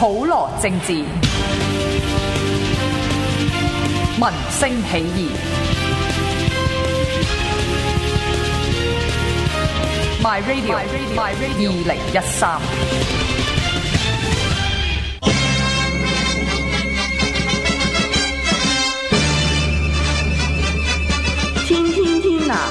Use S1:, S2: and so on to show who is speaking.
S1: 普罗政治，民声起义。My radio，二零一三。
S2: 天天天
S3: 啊！